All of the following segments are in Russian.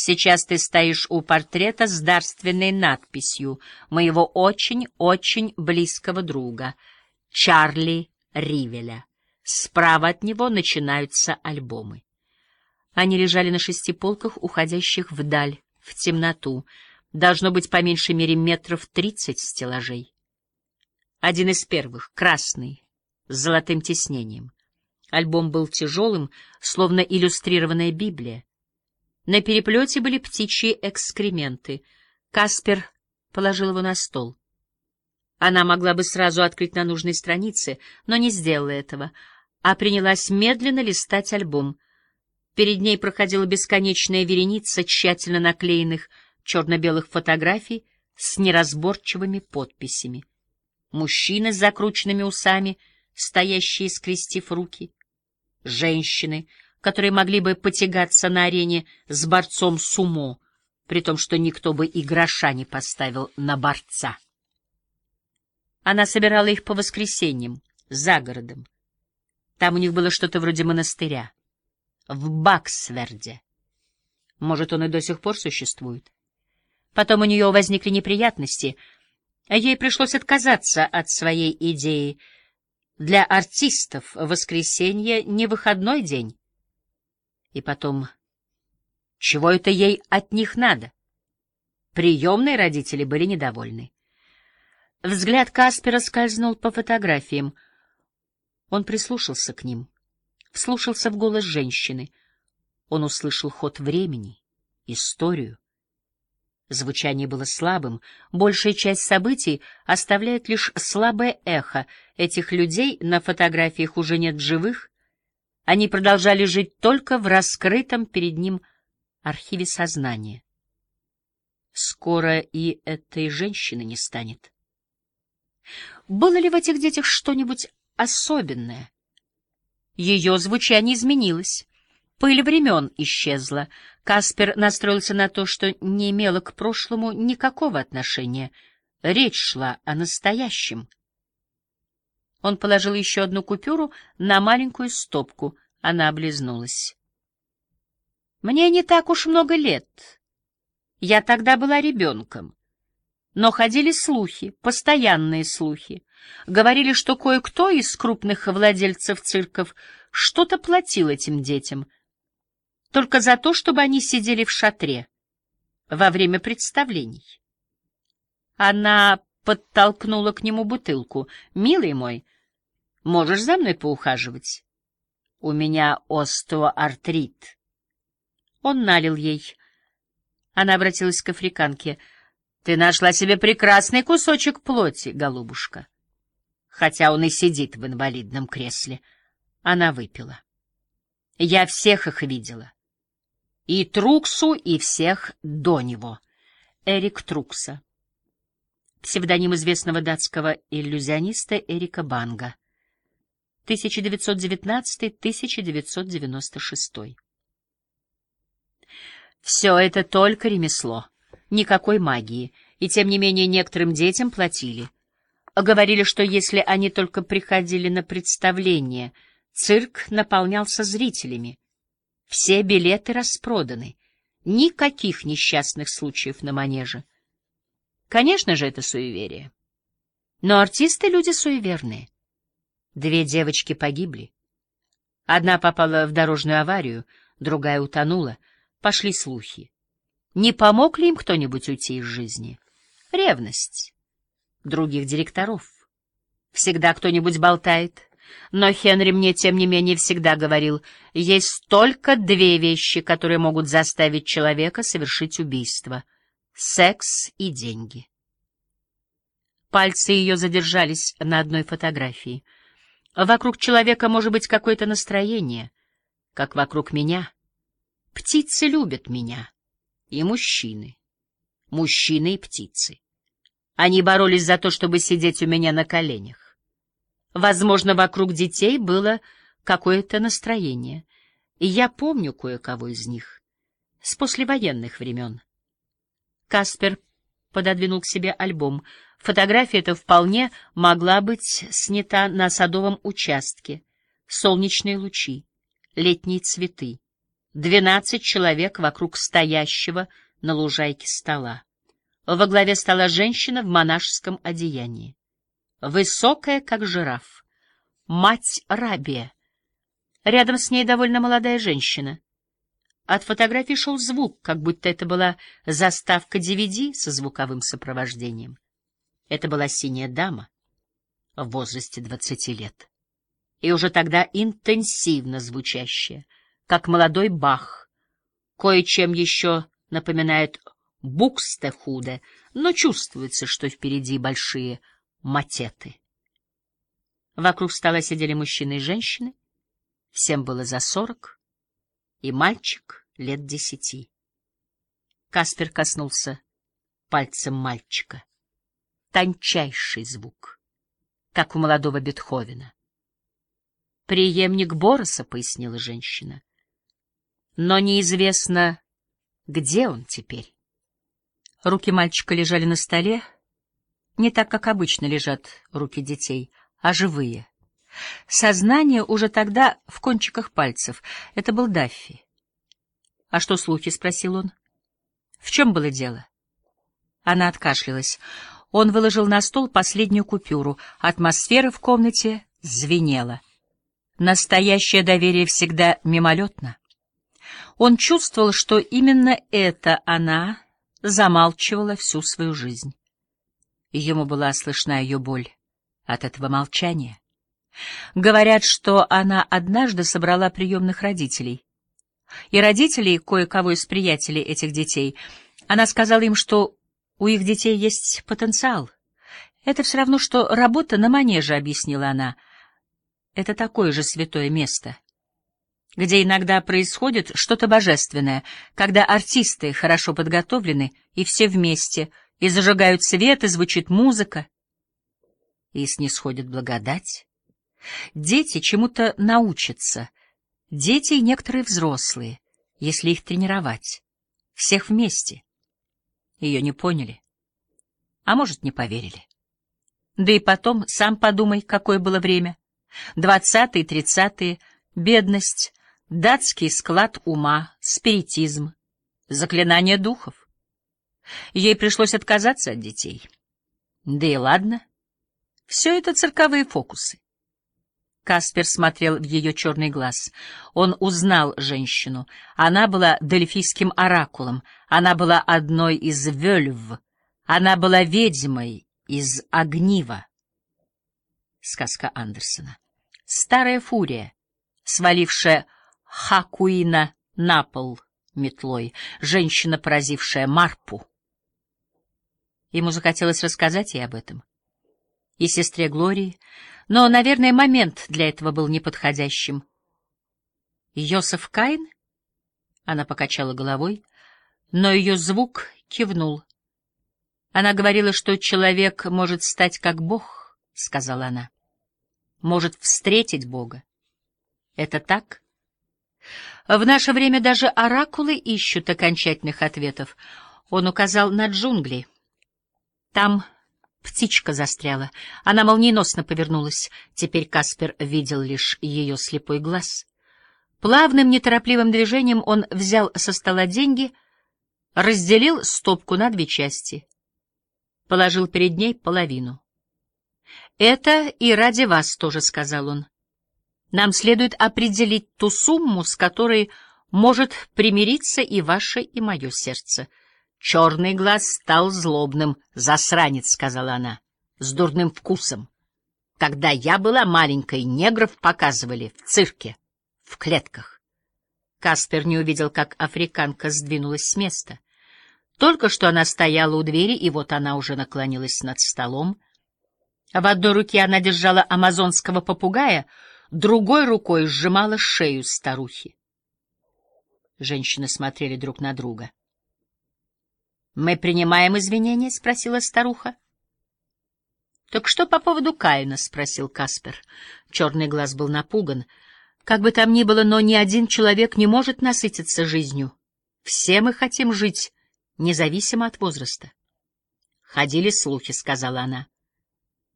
Сейчас ты стоишь у портрета с дарственной надписью моего очень-очень близкого друга, Чарли Ривеля. Справа от него начинаются альбомы. Они лежали на шести полках, уходящих вдаль, в темноту. Должно быть по меньшей мере метров тридцать стеллажей. Один из первых, красный, с золотым тиснением. Альбом был тяжелым, словно иллюстрированная Библия. На переплете были птичьи экскременты. Каспер положил его на стол. Она могла бы сразу открыть на нужной странице, но не сделала этого, а принялась медленно листать альбом. Перед ней проходила бесконечная вереница тщательно наклеенных черно-белых фотографий с неразборчивыми подписями. Мужчины с закрученными усами, стоящие скрестив руки, женщины, которые могли бы потягаться на арене с борцом сумо, при том, что никто бы и гроша не поставил на борца. Она собирала их по воскресеньям, за городом. Там у них было что-то вроде монастыря. В Баксверде. Может, он и до сих пор существует. Потом у нее возникли неприятности, а ей пришлось отказаться от своей идеи — для артистов воскресенье не выходной день. И потом, чего это ей от них надо? Приемные родители были недовольны. Взгляд Каспера скользнул по фотографиям. Он прислушался к ним, вслушался в голос женщины. Он услышал ход времени, историю. Звучание было слабым, большая часть событий оставляет лишь слабое эхо. Этих людей на фотографиях уже нет живых. Они продолжали жить только в раскрытом перед ним архиве сознания. Скоро и этой женщины не станет. Было ли в этих детях что-нибудь особенное? Ее звучание изменилось. Пыль времен исчезла. Каспер настроился на то, что не имело к прошлому никакого отношения. Речь шла о настоящем. Он положил еще одну купюру на маленькую стопку. Она облизнулась. «Мне не так уж много лет. Я тогда была ребенком. Но ходили слухи, постоянные слухи. Говорили, что кое-кто из крупных владельцев цирков что-то платил этим детям — только за то, чтобы они сидели в шатре во время представлений. Она подтолкнула к нему бутылку. «Милый мой, можешь за мной поухаживать? У меня остеоартрит». Он налил ей. Она обратилась к африканке. «Ты нашла себе прекрасный кусочек плоти, голубушка». Хотя он и сидит в инвалидном кресле. Она выпила. Я всех их видела. И Труксу, и всех до него. Эрик Трукса. Псевдоним известного датского иллюзиониста Эрика Банга. 1919-1996. Все это только ремесло, никакой магии, и тем не менее некоторым детям платили. Говорили, что если они только приходили на представление, цирк наполнялся зрителями. Все билеты распроданы. Никаких несчастных случаев на манеже. Конечно же, это суеверие. Но артисты — люди суеверные. Две девочки погибли. Одна попала в дорожную аварию, другая утонула. Пошли слухи. Не помог ли им кто-нибудь уйти из жизни? Ревность. Других директоров. Всегда кто-нибудь болтает, но Хенри мне, тем не менее, всегда говорил, есть только две вещи, которые могут заставить человека совершить убийство — секс и деньги. Пальцы ее задержались на одной фотографии. Вокруг человека может быть какое-то настроение, как вокруг меня. Птицы любят меня. И мужчины. Мужчины и птицы. Они боролись за то, чтобы сидеть у меня на коленях. Возможно, вокруг детей было какое-то настроение, и я помню кое-кого из них с послевоенных времен. Каспер пододвинул к себе альбом. Фотография эта вполне могла быть снята на садовом участке. Солнечные лучи, летние цветы, Двенадцать человек вокруг стоящего на лужайке стола. Во главе стола женщина в монашеском одеянии. Высокая, как жираф. Мать Рабия. Рядом с ней довольно молодая женщина. От фотографии шел звук, как будто это была заставка DVD со звуковым сопровождением. Это была синяя дама в возрасте двадцати лет. И уже тогда интенсивно звучащая, как молодой Бах, кое-чем еще напоминает Букстехуде, но чувствуется, что впереди большие матеты. Вокруг стола сидели мужчины и женщины, всем было за сорок, и мальчик лет десяти. Каспер коснулся пальцем мальчика. Тончайший звук, как у молодого Бетховена. «Приемник Бороса», — пояснила женщина. «Но неизвестно, где он теперь». Руки мальчика лежали на столе, не так, как обычно лежат руки детей, а живые. Сознание уже тогда в кончиках пальцев. Это был Даффи. — А что слухи? — спросил он. — В чем было дело? Она откашлялась. Он выложил на стол последнюю купюру. Атмосфера в комнате звенела. Настоящее доверие всегда мимолетно. Он чувствовал, что именно это она замалчивала всю свою жизнь. Ему была слышна ее боль от этого молчания. Говорят, что она однажды собрала приемных родителей. И родителей, кое-кого из приятелей этих детей, она сказала им, что у их детей есть потенциал. Это все равно, что работа на манеже, объяснила она. Это такое же святое место, где иногда происходит что-то божественное, когда артисты хорошо подготовлены, и все вместе, и зажигают свет, и звучит музыка, и снисходит благодать. Дети чему-то научатся, дети и некоторые взрослые, если их тренировать, всех вместе. Ее не поняли, а может, не поверили. Да и потом, сам подумай, какое было время. Двадцатые, тридцатые, бедность, датский склад ума, спиритизм, заклинание духов. Ей пришлось отказаться от детей. Да и ладно. Все это цирковые фокусы. Каспер смотрел в ее черный глаз. Он узнал женщину. Она была дельфийским оракулом. Она была одной из вельв. Она была ведьмой из огнива. Сказка Андерсона. Старая фурия, свалившая Хакуина на пол метлой, женщина, поразившая Марпу. Ему захотелось рассказать ей об этом. И сестре Глории, но, наверное, момент для этого был неподходящим. «Йосеф Каин?» Она покачала головой, но ее звук кивнул. Она говорила, что человек может стать как Бог, — сказала она. Может встретить Бога. Это так? В наше время даже оракулы ищут окончательных ответов. Он указал на джунгли. Там Птичка застряла. Она молниеносно повернулась. Теперь Каспер видел лишь ее слепой глаз. Плавным, неторопливым движением он взял со стола деньги, разделил стопку на две части. Положил перед ней половину. «Это и ради вас тоже», — сказал он. «Нам следует определить ту сумму, с которой может примириться и ваше, и мое сердце». Черный глаз стал злобным. «Засранец», — сказала она, — «с дурным вкусом. Когда я была маленькой, негров показывали в цирке, в клетках». Каспер не увидел, как африканка сдвинулась с места. Только что она стояла у двери, и вот она уже наклонилась над столом. В одной руке она держала амазонского попугая, другой рукой сжимала шею старухи. Женщины смотрели друг на друга. «Мы принимаем извинения?» — спросила старуха. «Так что по поводу Каина?» — спросил Каспер. Черный глаз был напуган. «Как бы там ни было, но ни один человек не может насытиться жизнью. Все мы хотим жить, независимо от возраста». «Ходили слухи», — сказала она.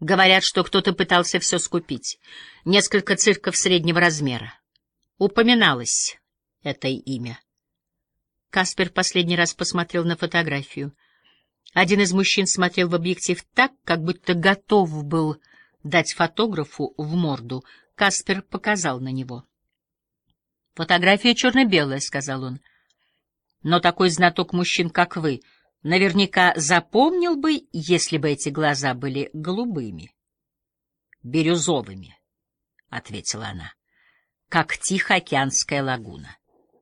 «Говорят, что кто-то пытался все скупить. Несколько цирков среднего размера. Упоминалось это имя. Каспер последний раз посмотрел на фотографию. Один из мужчин смотрел в объектив так, как будто готов был дать фотографу в морду. Каспер показал на него. «Фотография черно-белая», — сказал он. «Но такой знаток мужчин, как вы, наверняка запомнил бы, если бы эти глаза были голубыми». «Бирюзовыми», — ответила она, — «как Тихоокеанская лагуна».